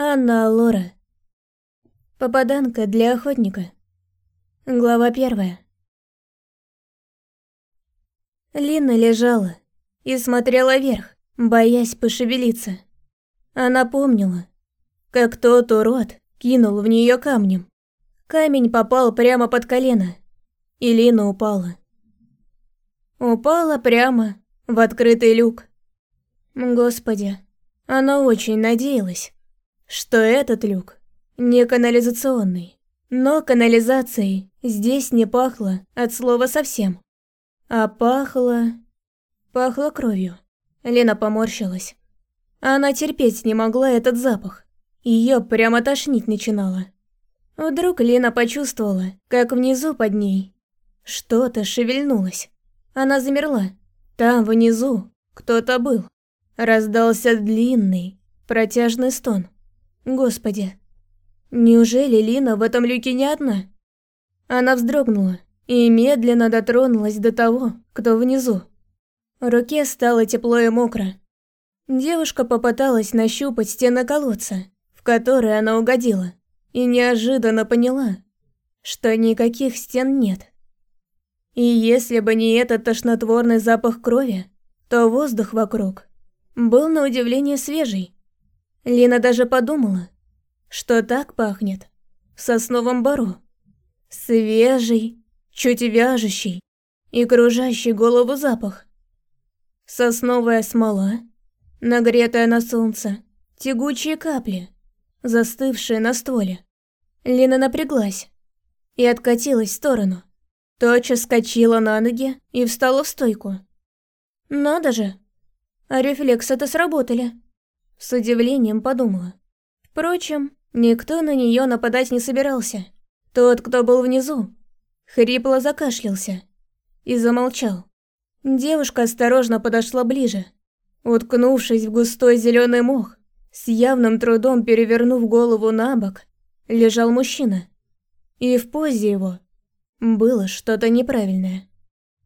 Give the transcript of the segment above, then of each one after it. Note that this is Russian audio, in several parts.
Анна Лора. Попаданка для охотника. Глава первая. Лина лежала и смотрела вверх, боясь пошевелиться. Она помнила, как тот урод кинул в нее камнем. Камень попал прямо под колено, и Лина упала. Упала прямо в открытый люк. Господи, она очень надеялась, что этот люк не канализационный. Но канализацией здесь не пахло от слова совсем. А пахло... пахло кровью. Лена поморщилась. Она терпеть не могла этот запах. Ее прямо тошнить начинало. Вдруг Лена почувствовала, как внизу под ней что-то шевельнулось. Она замерла. Там внизу кто-то был. Раздался длинный, протяжный стон. Господи, неужели Лина в этом люке не одна? Она вздрогнула и медленно дотронулась до того, кто внизу. Руке стало тепло и мокро. Девушка попыталась нащупать стены колодца, в который она угодила, и неожиданно поняла, что никаких стен нет. И если бы не этот тошнотворный запах крови, то воздух вокруг был на удивление свежий. Лина даже подумала, что так пахнет в сосновом бару. Свежий, чуть вяжущий и кружащий голову запах. Сосновая смола, нагретая на солнце, тягучие капли, застывшие на стволе. Лина напряглась и откатилась в сторону. Тотчас скочила на ноги и встала в стойку. «Надо же!» А рефлексы-то сработали. С удивлением подумала. Впрочем, никто на нее нападать не собирался. Тот, кто был внизу, хрипло закашлялся и замолчал. Девушка осторожно подошла ближе. Уткнувшись в густой зеленый мох, с явным трудом перевернув голову на бок, лежал мужчина. И в позе его было что-то неправильное.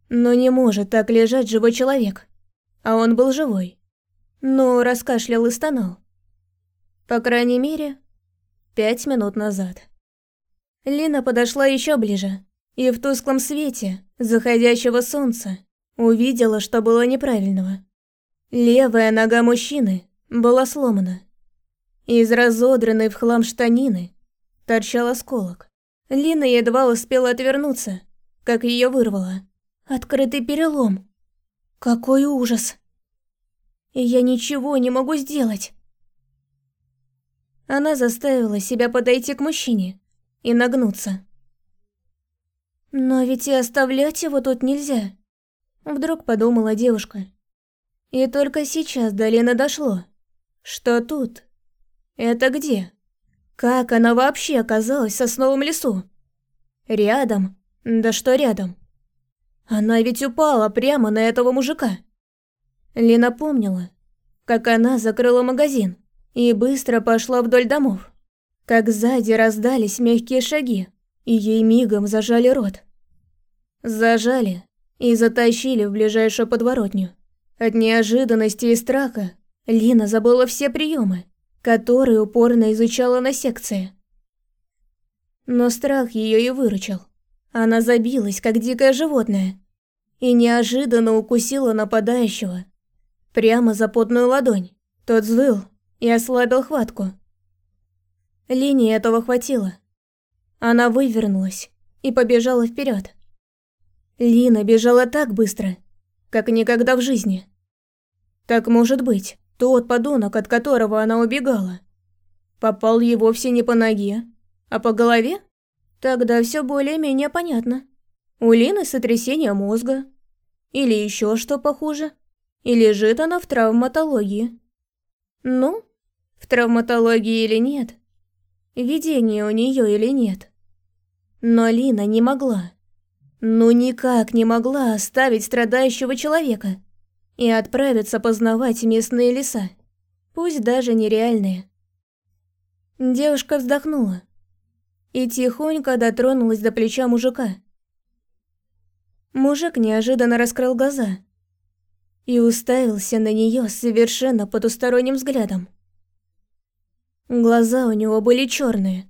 Но не может так лежать живой человек а он был живой. Ну, раскашлял и стонал. По крайней мере, пять минут назад. Лина подошла еще ближе, и в тусклом свете заходящего солнца увидела, что было неправильного. Левая нога мужчины была сломана. Из разодранной в хлам штанины торчал осколок. Лина едва успела отвернуться, как ее вырвало. Открытый перелом. Какой ужас. И я ничего не могу сделать. Она заставила себя подойти к мужчине и нагнуться. Но ведь и оставлять его тут нельзя. Вдруг подумала девушка. И только сейчас до Лены дошло, что тут. Это где? Как она вообще оказалась в сосновом лесу? Рядом? Да что рядом? Она ведь упала прямо на этого мужика. Лина помнила, как она закрыла магазин и быстро пошла вдоль домов. Как сзади раздались мягкие шаги, и ей мигом зажали рот. Зажали и затащили в ближайшую подворотню. От неожиданности и страха Лина забыла все приемы, которые упорно изучала на секции. Но страх ее и выручил. Она забилась, как дикое животное, и неожиданно укусила нападающего. Прямо за потную ладонь. Тот взвыл и ослабил хватку. Линии этого хватило. Она вывернулась и побежала вперед. Лина бежала так быстро, как никогда в жизни. Так может быть, тот подонок, от которого она убегала, попал ей вовсе не по ноге, а по голове? Тогда все более-менее понятно. У Лины сотрясение мозга. Или еще что похуже. И лежит она в травматологии. Ну, в травматологии или нет. Видение у нее или нет. Но Лина не могла. Ну никак не могла оставить страдающего человека и отправиться познавать местные леса, пусть даже нереальные. Девушка вздохнула и тихонько дотронулась до плеча мужика. Мужик неожиданно раскрыл глаза и уставился на нее совершенно потусторонним взглядом. Глаза у него были черные.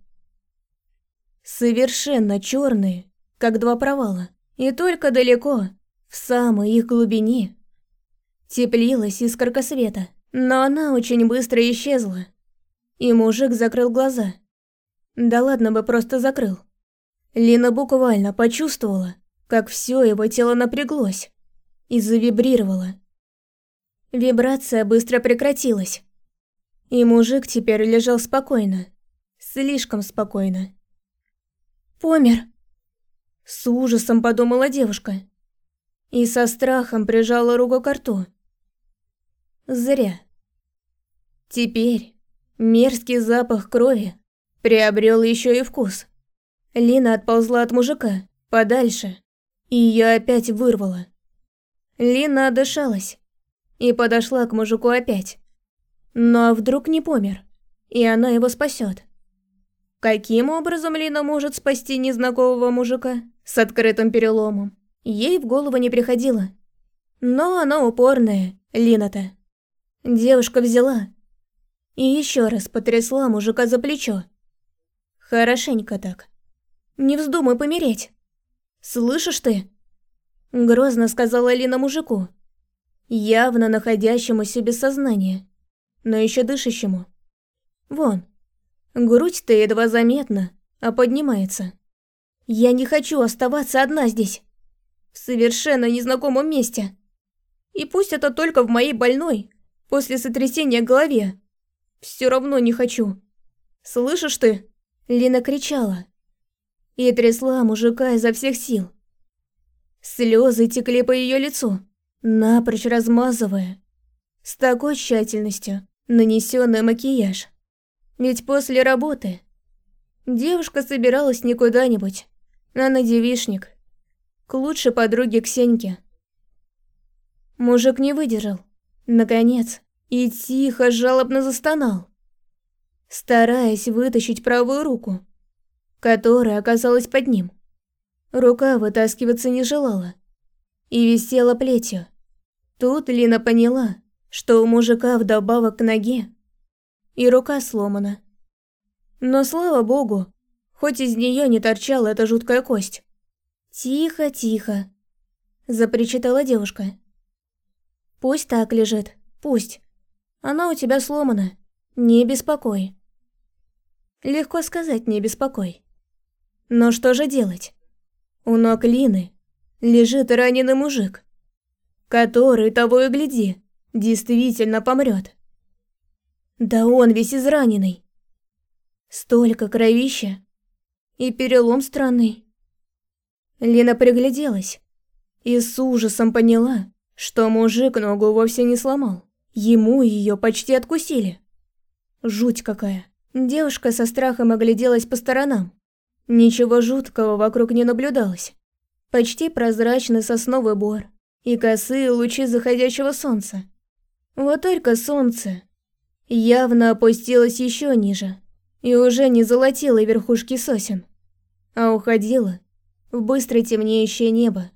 Совершенно черные, как два провала. И только далеко, в самой их глубине, теплилась искорка света. Но она очень быстро исчезла. И мужик закрыл глаза. Да ладно бы просто закрыл. Лина буквально почувствовала, как все его тело напряглось и завибрировало. Вибрация быстро прекратилась. И мужик теперь лежал спокойно. Слишком спокойно. «Помер!» С ужасом подумала девушка. И со страхом прижала руку к рту. Зря. Теперь мерзкий запах крови приобрел еще и вкус. Лина отползла от мужика подальше, и ее опять вырвало. Лина отдышалась и подошла к мужику опять. Но вдруг не помер, и она его спасет. Каким образом Лина может спасти незнакомого мужика с открытым переломом? Ей в голову не приходило. Но она упорная, Лина-то. Девушка взяла и еще раз потрясла мужика за плечо. Хорошенько так. Не вздумай помереть. Слышишь ты? Грозно сказала Лина мужику, явно находящемуся без сознания, но еще дышащему. Вон, грудь-то едва заметна, а поднимается. Я не хочу оставаться одна здесь, в совершенно незнакомом месте. И пусть это только в моей больной, после сотрясения голове. Все равно не хочу. Слышишь ты? Лина кричала. И трясла мужика изо всех сил. Слезы текли по ее лицу, напрочь размазывая. С такой тщательностью нанесенный макияж. Ведь после работы девушка собиралась не куда-нибудь, а на девишник, к лучшей подруге Ксеньке. Мужик не выдержал наконец, и тихо, жалобно застонал, стараясь вытащить правую руку, которая оказалась под ним. Рука вытаскиваться не желала и висела плетью. Тут Лина поняла, что у мужика вдобавок к ноге и рука сломана. Но слава богу, хоть из нее не торчала эта жуткая кость. «Тихо, тихо», – запричитала девушка. Пусть так лежит, пусть. Она у тебя сломана. Не беспокой. Легко сказать «не беспокой». Но что же делать? У ног Лины лежит раненый мужик, который, того и гляди, действительно помрет. Да он весь израненный. Столько кровища. И перелом странный. Лина пригляделась и с ужасом поняла, что мужик ногу вовсе не сломал. Ему ее почти откусили. Жуть какая. Девушка со страхом огляделась по сторонам. Ничего жуткого вокруг не наблюдалось. Почти прозрачный сосновый бор и косые лучи заходящего солнца. Вот только солнце явно опустилось еще ниже и уже не золотило верхушки сосен, а уходило в быстро темнеющее небо.